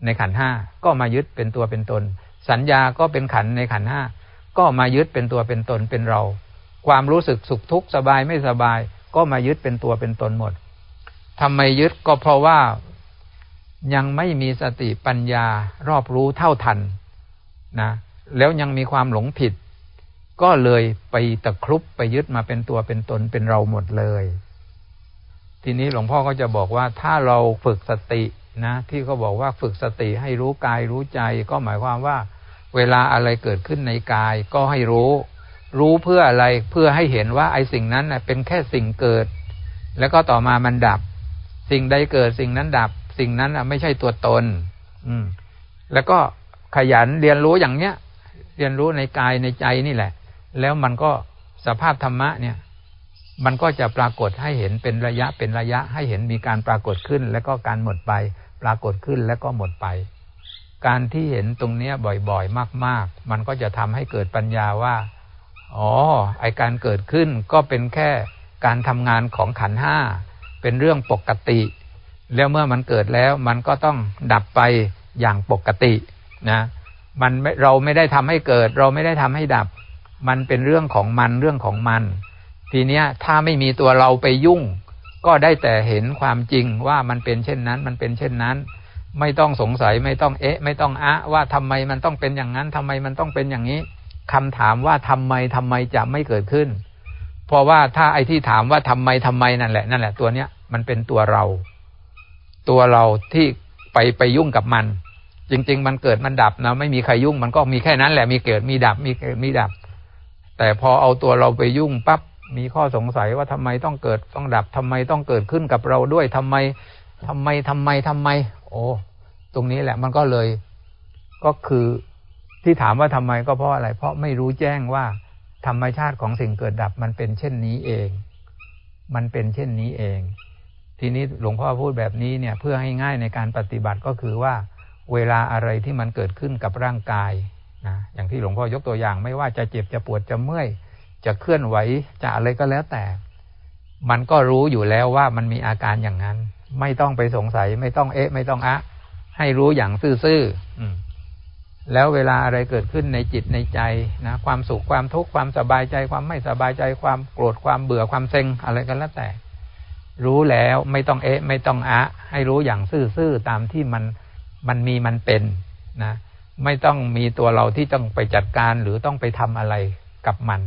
ในขันห้าก็มายึดเป็นตัวเป็นตน สัญญาก็เป็นขันในขันห้าก็มายึดเป็นตัวเป็นตนเป็นเรา ความรู้สึกสุขทุกข์สบายไม่สบาย ก็มายึดเป็นตัวเป็นตนหมดทำไมยึดก็เพราะว่ายังไม่มีสติปัญญารอบรู้เท่าทันนะแล้วยังมีความหลงผิด ก็เลยไปตะครุบไปยึดมาเป็นตัวเป็นตนเป็นเราหมดเลย ทีนี้หลวงพ่อก็จะบอกว่าถ้าเราฝึกสติ นะที่เขาบอกว่าฝึกสติให้รู้กายรู้ใจ ก็หมายความว่า เวลาอะไรเกิดขึ้นในกาย ก็ให้รู้ รู้เพื่ออะไรเพื่อให้เห็นว่าไอ้สิ่งนั้นเป็นแค่สิ่งเกิด แล้วก็ต่อมามันดับ สิ่งใดเกิดสิ่งนั้นดับ สิ่งนั้นไม่ใช่ตัวตน อืม แล้วก็ขยันเรียนรู้อย่างเนี้ย เรียนรู้ในกายในใจนี่แหละ แล้วมันก็สภาพธรรมะเนี่ยมันก็จะปรากฏให้เห็นเป็นระยะเป็นระยะให้เห็นมีการปรากฏขึ้น แล้วก็การหมดไป ปรากฏขึ้นแล้วก็หมดไป การที่เห็นตรงเนี้ยบ่อยๆ มาก ๆ มันก็จะทำให้เกิดปัญญาว่า อ๋อ ไอการเกิดขึ้นก็เป็นแค่การทำงานของขันห้า เป็นเรื่องปกติ แล้วเมื่อมันเกิดแล้วมันก็ต้องดับไปอย่างปกตินะมันเราไม่ได้ทำให้เกิด เราไม่ได้ทำให้ดับ มันเป็นเรื่องของมันเรื่องของมัน ทีเนี้ยถ้าไม่มีตัวเราไปยุ่ง ก็ได้แต่เห็นความจริงว่ามันเป็นเช่นนั้น มันเป็นเช่นนั้น ไม่ต้องสงสัยไม่ต้องเอ๊ะ ไม่ต้องอะว่าทำไมมันต้องเป็นอย่างนั้นทำไมมันต้องเป็นอย่างนี้คำถามว่าทำไมทำไมจะไม่เกิดขึ้น เพราะว่าถ้าไอ้ที่ถามว่าทำไมทำไมนั่นแหละนั่นแหละตัวเนี้ยมันเป็นตัวเรา ตัวเราที่ไปไปยุ่งกับมัน จริง ๆ มันเกิดมันดับนะไม่มีใครยุ่งมันก็มีแค่นั้นแหละมีเกิดมีดับมีเกิดมีดับ แต่พอเอาตัวเราไปยุ่งปั๊บ มีข้อสงสัยว่าทำไมต้องเกิดต้องดับทำไมต้องเกิดขึ้นกับเราด้วยทำไมทำไมทำไมทำไม โอ้ตรงนี้แหละมันก็เลย ก็คือที่ถามว่าทำไมก็เพราะอะไร เพราะไม่รู้แจ้งว่าธรรมชาติของสิ่งเกิดดับมันเป็นเช่นนี้เอง มันเป็นเช่นนี้เอง ทีนี้หลวงพ่อพูดแบบนี้เนี่ย เพื่อให้ง่ายในการปฏิบัติก็คือว่า เวลาอะไรที่มันเกิดขึ้นกับร่างกายนะอย่างที่หลวงพ่อยกตัวอย่างไม่ว่าจะเจ็บจะปวดจะเมื่อย จะเคลื่อนไหวจะอะไรก็แล้วแต่ มันก็รู้อยู่แล้วว่ามันมีอาการอย่างนั้น ไม่ต้องไปสงสัย ไม่ต้องเอ๊ะ ไม่ต้องอะ ให้รู้อย่างซื่อๆแล้วเวลาอะไรเกิดขึ้นในจิตในใจนะ ความสุขความทุกข์ความสบายใจ ความไม่สบายใจ ความโกรธความเบื่อความเซ็งอะไรกันแล้วแต่ รู้แล้วไม่ต้องเอ๊ะ ไม่ต้องอะ ให้รู้อย่างซื่อๆตามที่มันมันมีมันเป็นนะ ไม่ต้องมีตัวเราที่ต้องไปจัดการหรือต้องไปทำอะไรกับมัน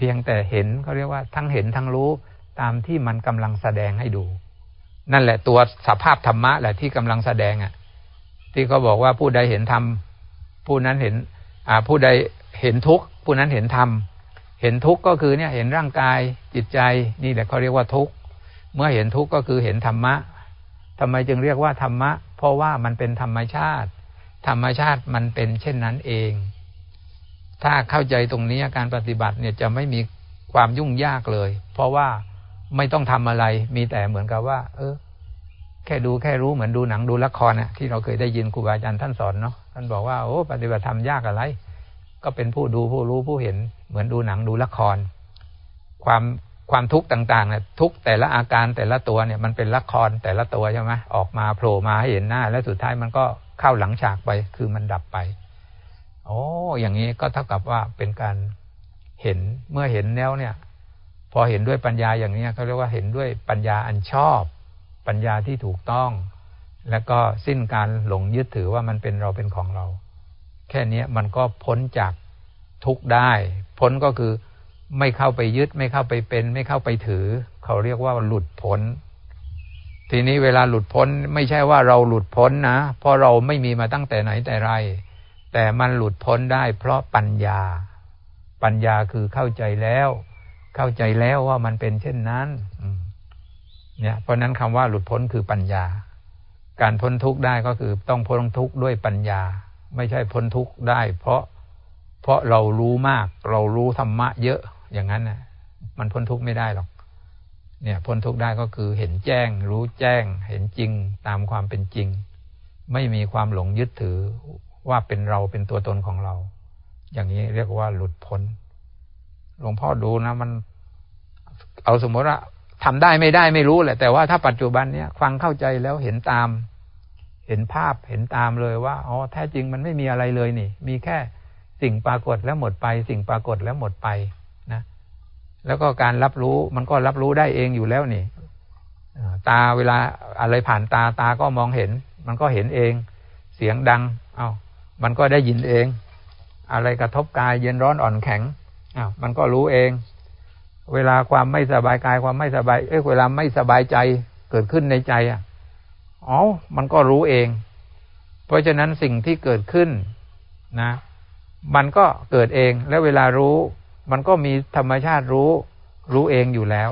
เพียงแต่เห็นเขาเรียกว่าทั้งเห็นทั้งรู้ตามที่มันกำลังแสดงให้ดู นั่นแหละตัวสภาพธรรมะแหละที่กำลังแสดงอะ ที่เขาบอกว่าผู้ใดเห็นธรรมผู้นั้นเห็น อ่า ผู้ใดเห็นทุกข์ผู้ผู้นั้นเห็นธรรมเห็นทุกข์ก็คือเนี่ยเห็นร่างกายจิตใจนี่แหละเขาเรียกว่าทุกข์เมื่อเห็นทุกข์ก็คือเห็นธรรมะทำไมจึงเรียกว่าธรรมะ เพราะว่ามันเป็นธรรมชาติ ธรรมชาติมันเป็นเช่นนั้นเอง ถ้าเข้าใจตรงนี้การปฏิบัติเนี่ยจะไม่มีความยุ่งยากเลย เพราะว่าไม่ต้องทำอะไร มีแต่เหมือนกับว่า เออ แค่ดูแค่รู้เหมือนดูหนังดูละครนะที่เราเคยได้ยินครูบาอาจารย์ท่านสอนเนาะท่านบอกว่าโอ้ปฏิบัติธรรมยากอะไร ก็เป็นผู้ดูผู้รู้ผู้เห็น เหมือนดูหนังดูละคร ความความทุกข์ต่างๆเนี่ยทุกแต่ละอาการแต่ละตัวเนี่ยมันเป็นละครแต่ละตัวใช่ไหมออกมาโผล่มาให้เห็นหน้า แล้วสุดท้ายมันก็เข้าหลังฉากไปคือมันดับไป โอ้อย่างนี้ก็เท่ากับว่าเป็นการเห็นเมื่อเห็นแล้วเนี่ย พอเห็นด้วยปัญญาอย่างนี้เขาเรียกว่าเห็นด้วยปัญญาอันชอบ ปัญญาที่ถูกต้อง แล้วก็สิ้นการหลงยึดถือว่ามันเป็นเราเป็นของเรา แค่นี้มันก็พ้นจากทุกได้ พ้นก็คือไม่เข้าไปยึดไม่เข้าไปเป็น ไม่เข้าไปถือ เขาเรียกว่าหลุดพ้น ทีนี้เวลาหลุดพ้นไม่ใช่ว่าเราหลุดพ้นนะเพราะเราไม่มีมาตั้งแต่ไหนแต่ไร แต่มันหลุดพ้นได้เพราะปัญญา ปัญญาคือเข้าใจแล้ว เข้าใจแล้วว่ามันเป็นเช่นนั้นเนี่ย เพราะนั้นคำว่าหลุดพ้นคือปัญญา การพ้นทุกข์ได้ก็คือต้องพ้นทุกข์ด้วยปัญญา ไม่ใช่พ้นทุกข์ได้ เพราะเพราะเรารู้มาก เรารู้ธรรมะเยอะอย่างนั้นนะมันพ้นทุกข์ไม่ได้หรอก เนี่ย พ้นทุกข์ได้ก็คือเห็นแจ้ง รู้แจ้ง เห็นจริงตามความเป็นจริง ไม่มีความหลงยึดถือ ว่าเป็นเราเป็นตัวตนของเรา อย่างนี้เรียกว่าหลุดพ้น หลวงพ่อดูนะมัน เอาสมมติว่าทำได้ไม่ได้ไม่รู้แหละ แต่ว่าถ้าปัจจุบันเนี้ยฟังเข้าใจแล้วเห็นตาม เห็นภาพเห็นตามเลยว่าอ๋อแท้จริงมันไม่มีอะไรเลยนี่ มีแค่สิ่งปรากฏแล้วหมดไป สิ่งปรากฏแล้วหมดไปนะ แล้วก็การรับรู้มันก็รับรู้ได้เองอยู่แล้วนี่ตาเวลาอะไรผ่านตาตาก็มองเห็น มันก็เห็นเอง เสียงดัง เอา้า มันก็ได้ยินเอง อะไรกระทบกายเย็นร้อนอ่อนแข็งอ้าวมันก็รู้เอง เวลาความไม่สบายกายความไม่สบาย เอ้เวลาไม่สบายใจเกิดขึ้นในใจอะอ๋อมันก็รู้เอง เพราะฉะนั้นสิ่งที่เกิดขึ้นนะ มันก็เกิดเอง แล้วเวลารู้ มันก็มีธรรมชาติรู้ รู้เองอยู่แล้ว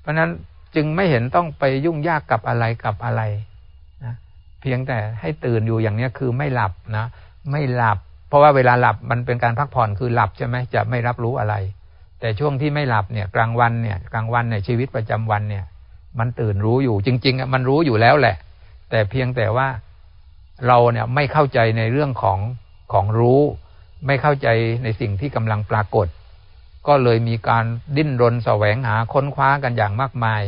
เพราะนั้นจึงไม่เห็นต้องไปยุ่งยากกับอะไรกับอะไร เพียงแต่ให้ตื่นอยู่อย่างนี้คือไม่หลับนะไม่หลับ เพราะว่าเวลาหลับมันเป็นการพักผ่อนคือหลับใช่ไหมจะไม่รับรู้อะไร แต่ช่วงที่ไม่หลับเนี่ยกลางวันเนี่ยกลางวันเนี่ยชีวิตประจำวันเนี่ย มันตื่นรู้อยู่จริงๆมันรู้อยู่แล้วแหละ แต่เพียงแต่ว่าเราเนี่ยไม่เข้าใจในเรื่องของของรู้ ไม่เข้าใจในสิ่งที่กำลังปรากฏ ก็เลยมีการดิ้นรนแสวงหาค้นคว้ากันอย่างมากมาย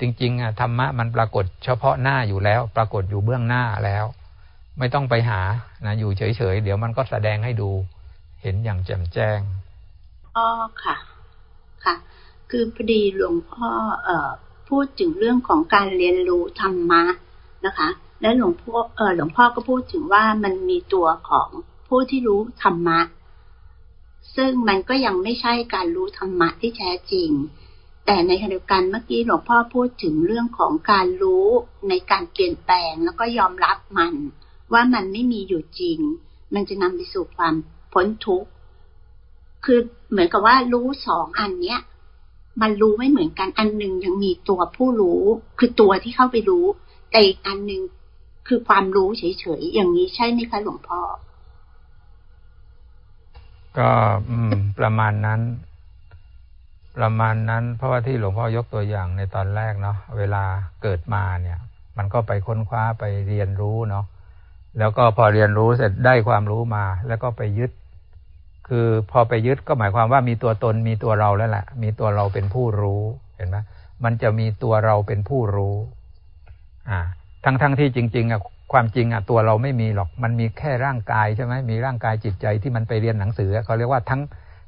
จริง ๆอะธรรมะมันปรากฏเฉพาะหน้าอยู่แล้ว ปรากฏอยู่เบื้องหน้าแล้ว ไม่ต้องไปหานะอยู่เฉยๆเดี๋ยวมันก็แสดงให้ดู เห็นอย่างแจ่มแจ้ง
อ๋อค่ะ ค่ะ คือพอดีหลวงพ่อเอ่อพูดถึงเรื่องของการเรียนรู้ธรรมะนะคะ และหลวงพ่อเออหลวงพ่อก็พูดถึงว่ามันมีตัวของผู้ที่รู้ธรรมะ ซึ่งมันก็ยังไม่ใช่การรู้ธรรมะที่แท้จริง แต่ในขณะเดียวกันเมื่อกี้หลวงพ่อพูดถึงเรื่องของการรู้ในการเปลี่ยนแปลงแล้วก็ยอมรับมัน ว่ามันไม่มีอยู่จริง มันจะนำไปสู่ความพ้นทุกข์คือเหมือนกับว่ารู้สองอันเนี้ย มันรู้ไม่เหมือนกันอันหนึ่งยังมีตัวผู้รู้ คือตัวที่เข้าไปรู้ แต่อีกอันหนึ่งคือความรู้เฉยๆอย่างนี้ใช่ไหมคะหลวงพ่อ
ก็ อืม ประมาณนั้น ประมาณนั้น เพราะว่าที่หลวงพ่อยกตัวอย่างในตอนแรกเนาะเวลาเกิดมาเนี่ย มันก็ไปค้นคว้าไปเรียนรู้เนาะแล้วก็พอเรียนรู้เสร็จได้ความรู้มา แล้วก็ไปยึด คือพอไปยึดก็หมายความว่ามีตัวตนมีตัวเราแล้วแหละมีตัวเราเป็นผู้รู้เห็นไหมมันจะมีตัวเราเป็นผู้รู้ อ่า ทั้งทั้งที่จริง ๆอะความจริงอะตัวเราไม่มีหรอก มันมีแค่ร่างกายใช่ไหมมีร่างกายจิตใจที่มันไปเรียนหนังสือเขาเรียกว่าทั้ง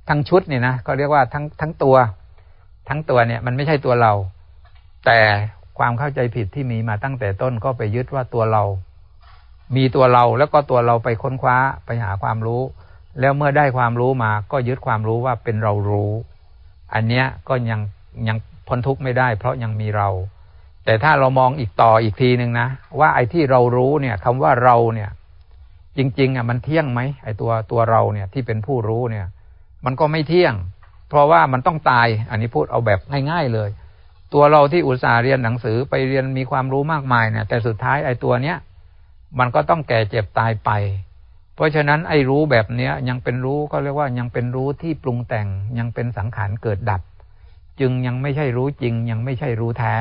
ทั้งชุดเนี่ยนะเขาเรียกว่าทั้งทั้งตัว ทั้งตัวเนี่ย มันไม่ใช่ตัวเรา แต่ความเข้าใจผิดที่มีมาตั้งแต่ต้นก็ไปยึดว่าตัวเรา มีตัวเราแล้วก็ตัวเราไปค้นคว้าไปหาความรู้ แล้วเมื่อได้ความรู้มา ก็ยึดความรู้ว่าเป็นเรารู้ อันเนี้ยก็ยังยังพ้นทุกข์ไม่ได้ เพราะยังมีเรา แต่ถ้าเรามองอีกต่ออีกทีหนึ่งนะว่าไอ้ที่เรารู้เนี่ยคำว่าเราเนี่ย จริง ๆ อะ มันเที่ยงไหมไอ้ตัวตัวเราเนี่ยที่เป็นผู้รู้เนี่ย มันก็ไม่เที่ยง เพราะว่ามันต้องตาย อันนี้พูดเอาแบบง่ายๆเลย ตัวเราที่อุตส่าห์เรียนหนังสือไปเรียนมีความรู้มากมายเนี่ย แต่สุดท้ายไอ้ตัวเนี้ยมันก็ต้องแก่เจ็บตายไป เพราะฉะนั้นไอ้รู้แบบเนี้ยยังเป็นรู้ก็เรียกว่ายังเป็นรู้ที่ปรุงแต่งยังเป็นสังขารเกิดดับ จึงยังไม่ใช่รู้จริง ยังไม่ใช่รู้แท้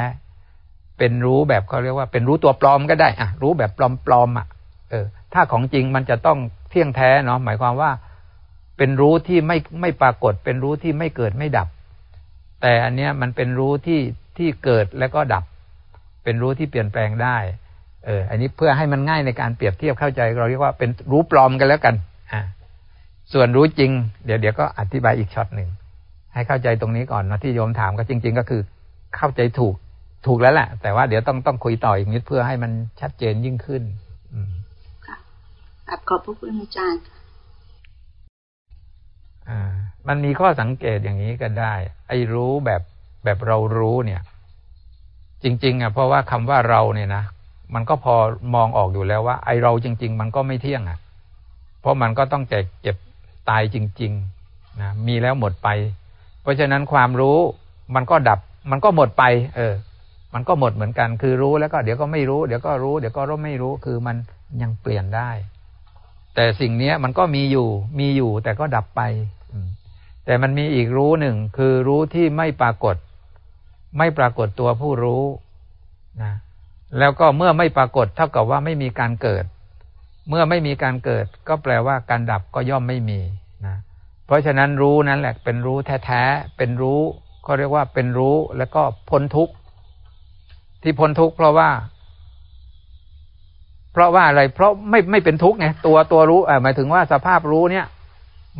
เป็นรู้แบบเขาเรียกว่า เป็นรู้ตัวปลอมก็ได้อะรู้แบบปลอมๆอะ เออ ถ้าของจริงมันจะต้องเที่ยงแท้เนาะหมายความว่า เป็นรู้ที่ไม่ไม่ปรากฏ เป็นรู้ที่ไม่เกิดไม่ดับ แต่อันเนี้ยมันเป็นรู้ที่ที่เกิดแล้วก็ดับ เป็นรู้ที่เปลี่ยนแปลงได้ เออ อันนี้เพื่อให้มันง่ายในการเปรียบเทียบเข้าใจเราเรียกว่าเป็นรู้ปลอมกันแล้วกัน อ่าส่วนรู้จริง เดี๋ยวเดี๋ยวก็อธิบายอีกช็อตหนึ่งให้เข้าใจตรงนี้ก่อนนะที่โยมถามก็จริง ๆ ก็คือเข้าใจถูกถูกแล้วแหละแต่ว่าเดี๋ยวต้องต้องคุยต่ออีกนิดเพื่อให้มันชัดเจนยิ่งขึ้น อืม
ครับขอบพระคุณอาจารย์
มันมีข้อสังเกตอย่างนี้ก็ได้ ไอ้รู้แบบแบบเรารู้เนี่ย จริง ๆอะเพราะว่าคำว่าเราเนี่ยนะมันก็พอมองออกอยู่แล้วว่า ไอ้เราจริง ๆ มันก็ไม่เที่ยงอะ เพราะมันก็ต้องแก่เจ็บตายจริง ๆ นะมีแล้วหมดไป เพราะฉะนั้นความรู้มันก็ดับ มันก็หมดไป เออ มันก็หมดเหมือนกัน คือรู้แล้วก็เดี๋ยวก็ไม่รู้ เดี๋ยวก็รู้ เดี๋ยวก็ไม่รู้คือมันยังเปลี่ยนได้ แต่สิ่งเนี้ยมันก็มีอยู่ มีอยู่แต่ก็ดับไปอืม แต่มันมีอีกรู้หนึ่งคือรู้ที่ไม่ปรากฏ ไม่ปรากฏตัวผู้รู้นะแล้วก็เมื่อไม่ปรากฏเท่ากับว่าไม่มีการเกิด เมื่อไม่มีการเกิด ก็แปลว่าการดับก็ย่อมไม่มีนะเพราะฉะนั้นรู้นั้นแหละเป็นรู้แท้ๆเป็นรู้เขาเรียกว่าเป็นรู้แล้วก็พ้นทุกข์ที่พ้นทุกข์เพราะว่า เพราะว่าอะไร เพราะไม่ไม่เป็นทุกข์ไงตัวตัวรู้หมายถึงว่าสภาพรู้เนี่ย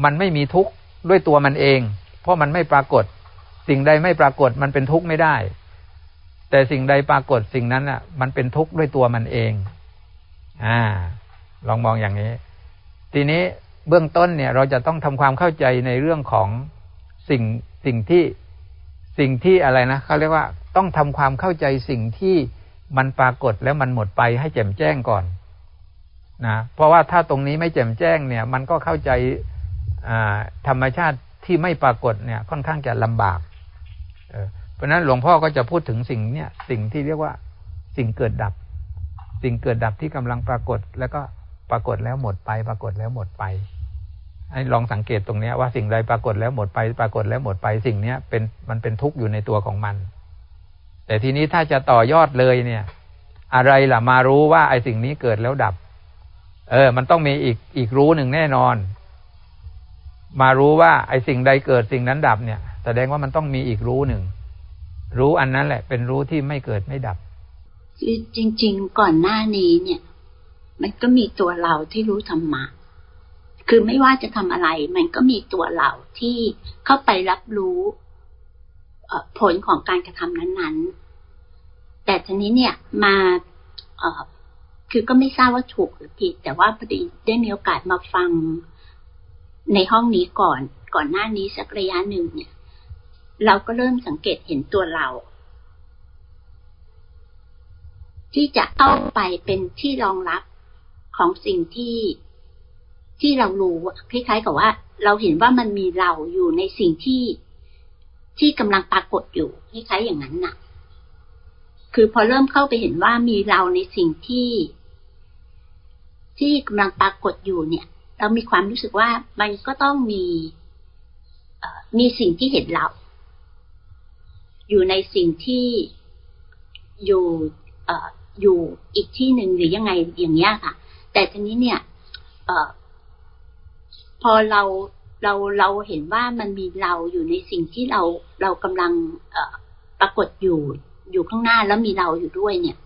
มันไม่มีทุกข์ ด้วยตัวมันเอง เพราะมันไม่ปรากฏ สิ่งใดไม่ปรากฏมันเป็นทุกข์ไม่ได้ แต่สิ่งใดปรากฏสิ่งนั้นอะ มันเป็นทุกข์ด้วยตัวมันเอง อ่า ลองมองอย่างนี้ ทีนี้เบื้องต้นเนี่ย เราจะต้องทำความเข้าใจในเรื่องของสิ่งสิ่งที่สิ่งที่อะไรนะเขาเรียกว่าต้องทำความเข้าใจสิ่งที่มันปรากฏแล้วมันหมดไปให้แจ่มแจ้งก่อนนะเพราะว่าถ้าตรงนี้ไม่แจ่มแจ้งเนี่ย มันก็เข้าใจ ธรรมชาติที่ไม่ปรากฏเนี่ยค่อนข้างจะลำบากเพราะนั้นหลวงพ่อก็จะพูดถึงสิ่งเนี่ยสิ่งที่เรียกว่าสิ่งเกิดดับ สิ่งเกิดดับที่กำลังปรากฏ แล้วก็ปรากฏแล้วหมดไป ปรากฏแล้วหมดไปให้ลองสังเกตตรงนี้ว่าสิ่งใดปรากฏแล้วหมดไป ปรากฏแล้วหมดไปสิ่งเนี้ยเป็นมันเป็นทุกข์อยู่ในตัวของมัน แต่ทีนี้ถ้าจะต่อยอดเลยเนี่ย อะไรล่ะมารู้ว่าไอ้สิ่งนี้เกิดแล้วดับ เออ มันต้องมีอีกอีกรู้หนึ่งแน่นอน มารู้ว่าไอ้สิ่งใดเกิดสิ่งนั้นดับเนี่ย แสดงว่ามันต้องมีอีกรู้หนึ่ง รู้อันนั้นแหละ เป็นรู้ที่ไม่เกิดไม่ดับ
จริง ๆ ก่อนหน้านี้เนี่ย มันก็มีตัวเราที่รู้ธรรมะ คือไม่ว่าจะทำอะไร มันก็มีตัวเราที่เข้าไปรับรู้ผลของการกระทำนั้น ๆ แต่ทีนี้เนี่ยมาคือก็ไม่ทราบว่าถูกหรือผิด แต่ว่าพอดีได้มีโอกาสมาฟัง ในห้องนี้ก่อน ก่อนหน้านี้สักระยะหนึ่งเนี่ย เราก็เริ่มสังเกตเห็นตัวเรา ที่จะต้องไปเป็นที่รองรับของสิ่งที่ที่เรารู้คล้ายๆกับว่า เราเห็นว่ามันมีเราอยู่ในสิ่งที่ที่กำลังปรากฏอยู่คล้ายๆอย่างนั้นน่ะ คือพอเริ่มเข้าไปเห็นว่ามีเราในสิ่งที่ ที่กำลังปรากฏอยู่เนี่ย เรามีความรู้สึกว่ามันก็ต้องมีมีสิ่งที่เห็นเรา อยู่ในสิ่งที่อยู่อยู่อีกที่หนึ่งหรือยังไงอย่างเงี้ยค่ะ แต่ทีนี้เนี่ยอพอเราเราเราเห็นว่ามันมีเราอยู่ในสิ่งที่เราเรากำลังปรากฏอยู่อยู่ข้างหน้าแล้วมีเราอยู่ด้วยเนี่ย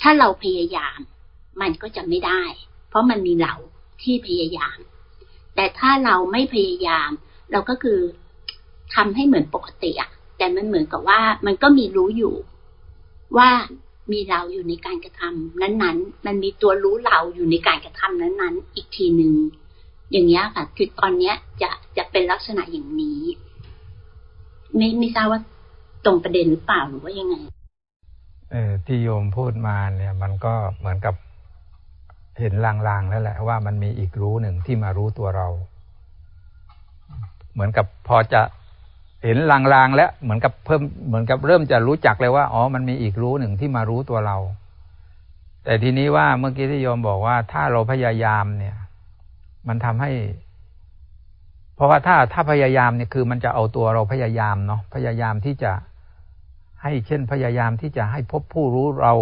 ถ้าเราพยายาม มันก็จะไม่ได้ เพราะมันมีเราที่พยายาม แต่ถ้าเราไม่พยายาม เราก็คือทำให้เหมือนปกติอะแต่มันเหมือนกับว่ามันก็มีรู้อยู่ ว่ามีเราอยู่ในการกระทำนั้น ๆ มันมีตัวรู้เราอยู่ในการกระทำนั้น ๆ อีกทีหนึ่งอย่างเงี้ยค่ะ คือตอนเนี้ยจะจะเป็นลักษณะอย่างนี้ไม่ไม่ทราบว่าตรงประเด็นหรือเปล่าหรือว่ายังไง
เออที่โยมพูดมาเนี่ย มันก็เหมือนกับ เห็นลางๆแล้วแหละว่ามันมีอีกรู้หนึ่งที่มารู้ตัวเรา เหมือนกับพอจะเห็นลางๆแล้วเหมือนกับเพิ่มเหมือนกับเริ่มจะรู้จักเลยว่าอ๋อมันมีอีกรู้หนึ่งที่มารู้ตัวเรา แต่ทีนี้ว่าเมื่อกี้ที่โยมบอกว่า ถ้าเราพยายามเนี่ย มันทำให้ เพราะว่าถ้าถ้าพยายามเนี่ยคือ มันจะเอาตัวเราพยายามเนาะพยายามที่จะให้เช่นพยายามที่จะให้พบผู้รู้เรา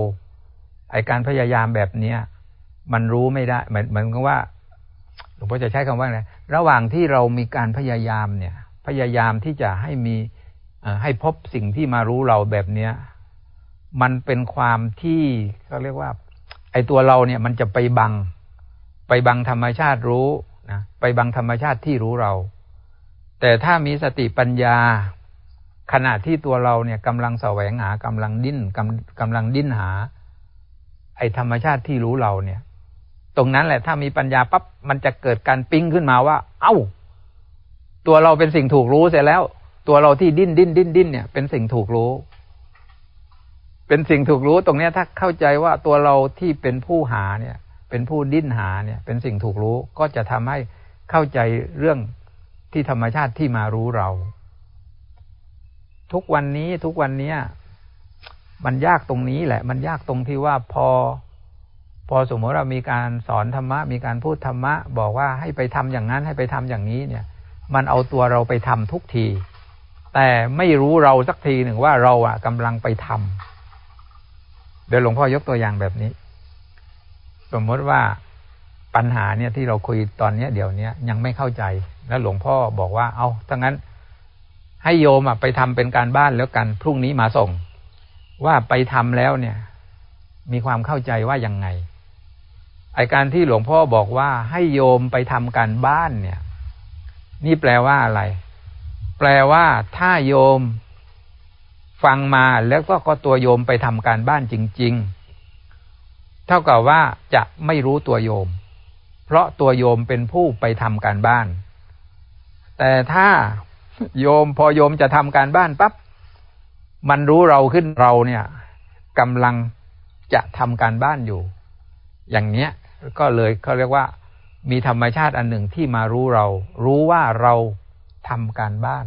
ไอการพยายามแบบเนี้ย มันรู้ไม่ได้เหมือนเหมือนกับว่าหลวงพ่อจะใช้คำว่าไงระหว่างที่เรามีการพยายามเนี่ย พยายามที่จะให้มีให้พบสิ่งที่มารู้เราแบบเนี้ยมันเป็นความที่เขาเรียกว่า ไอตัวเราเนี่ย มันจะไปบัง ไปบังธรรมชาติรู้นะไปบังธรรมชาติที่รู้เรา แต่ถ้ามีสติปัญญา ขณะที่ตัวเราเนี่ยกำลังแสวงหากำลังดิ้นกำกำลังดิ้นหา ไอธรรมชาติที่รู้เราเนี่ย ตรงนั้นแหละถ้ามีปัญญาปั๊บมันจะเกิดการปิ้งขึ้นมาว่า เอา้า ตัวเราเป็นสิ่งถูกรู้เสร็จแล้ว ตัวเราที่ดิ้นดิ้นดิ้นดิ้นเนี่ยเป็นสิ่งถูกรู้ เป็นสิ่งถูกรู้ตรงเนี้ยถ้าเข้าใจว่าตัวเราที่เป็นผู้หาเนี่ย เป็นผู้ดิ้นหาเนี่ย เป็นสิ่งถูกรู้ก็จะทำให้เข้าใจเรื่องที่ธรรมชาติที่มารู้เรา ทุกวันนี้ทุกวันเนี้ยมันยากตรงนี้แหละ มันยากตรงที่ว่าพอ พอสมมติเรามีการสอนธรรมะ มีการพูดธรรมะ บอกว่าให้ไปทำอย่างนั้นให้ไปทำอย่างนี้เนี่ย มันเอาตัวเราไปทำทุกที แต่ไม่รู้เราสักทีหนึ่งว่าเราอะกำลังไปทำเดี๋ยวหลวงพ่อยกตัวอย่างแบบนี้ สมมติว่าปัญหาเนี่ยที่เราคุยตอนเนี้ยเดี๋ยวนี้ยังไม่เข้าใจ แล้วหลวงพ่อบอกว่า เอาถ้างั้น ให้โยมอะไปทำเป็นการบ้านแล้วกันพรุ่งนี้มาส่ง ว่าไปทำแล้วเนี่ย มีความเข้าใจว่ายังไง ไอการที่หลวงพ่อบอกว่าให้โยมไปทำการบ้านเนี่ย นี่แปลว่าอะไร แปลว่าถ้าโยมฟังมาแล้วก็ก็ตัวโยมไปทำการบ้านจริง ๆ เท่ากับว่าจะไม่รู้ตัวโยม เพราะตัวโยมเป็นผู้ไปทำการบ้าน แต่ถ้าโยมพอโยมจะทำการบ้านปับ๊บมันรู้เราขึ้นเราเนี่ยกำลังจะทำการบ้านอยู่ อย่างเนี้ย ก็เลยเขาเรียกว่า มีธรรมชาติอันหนึ่งที่มารู้เรา รู้ว่าเราทำการบ้าน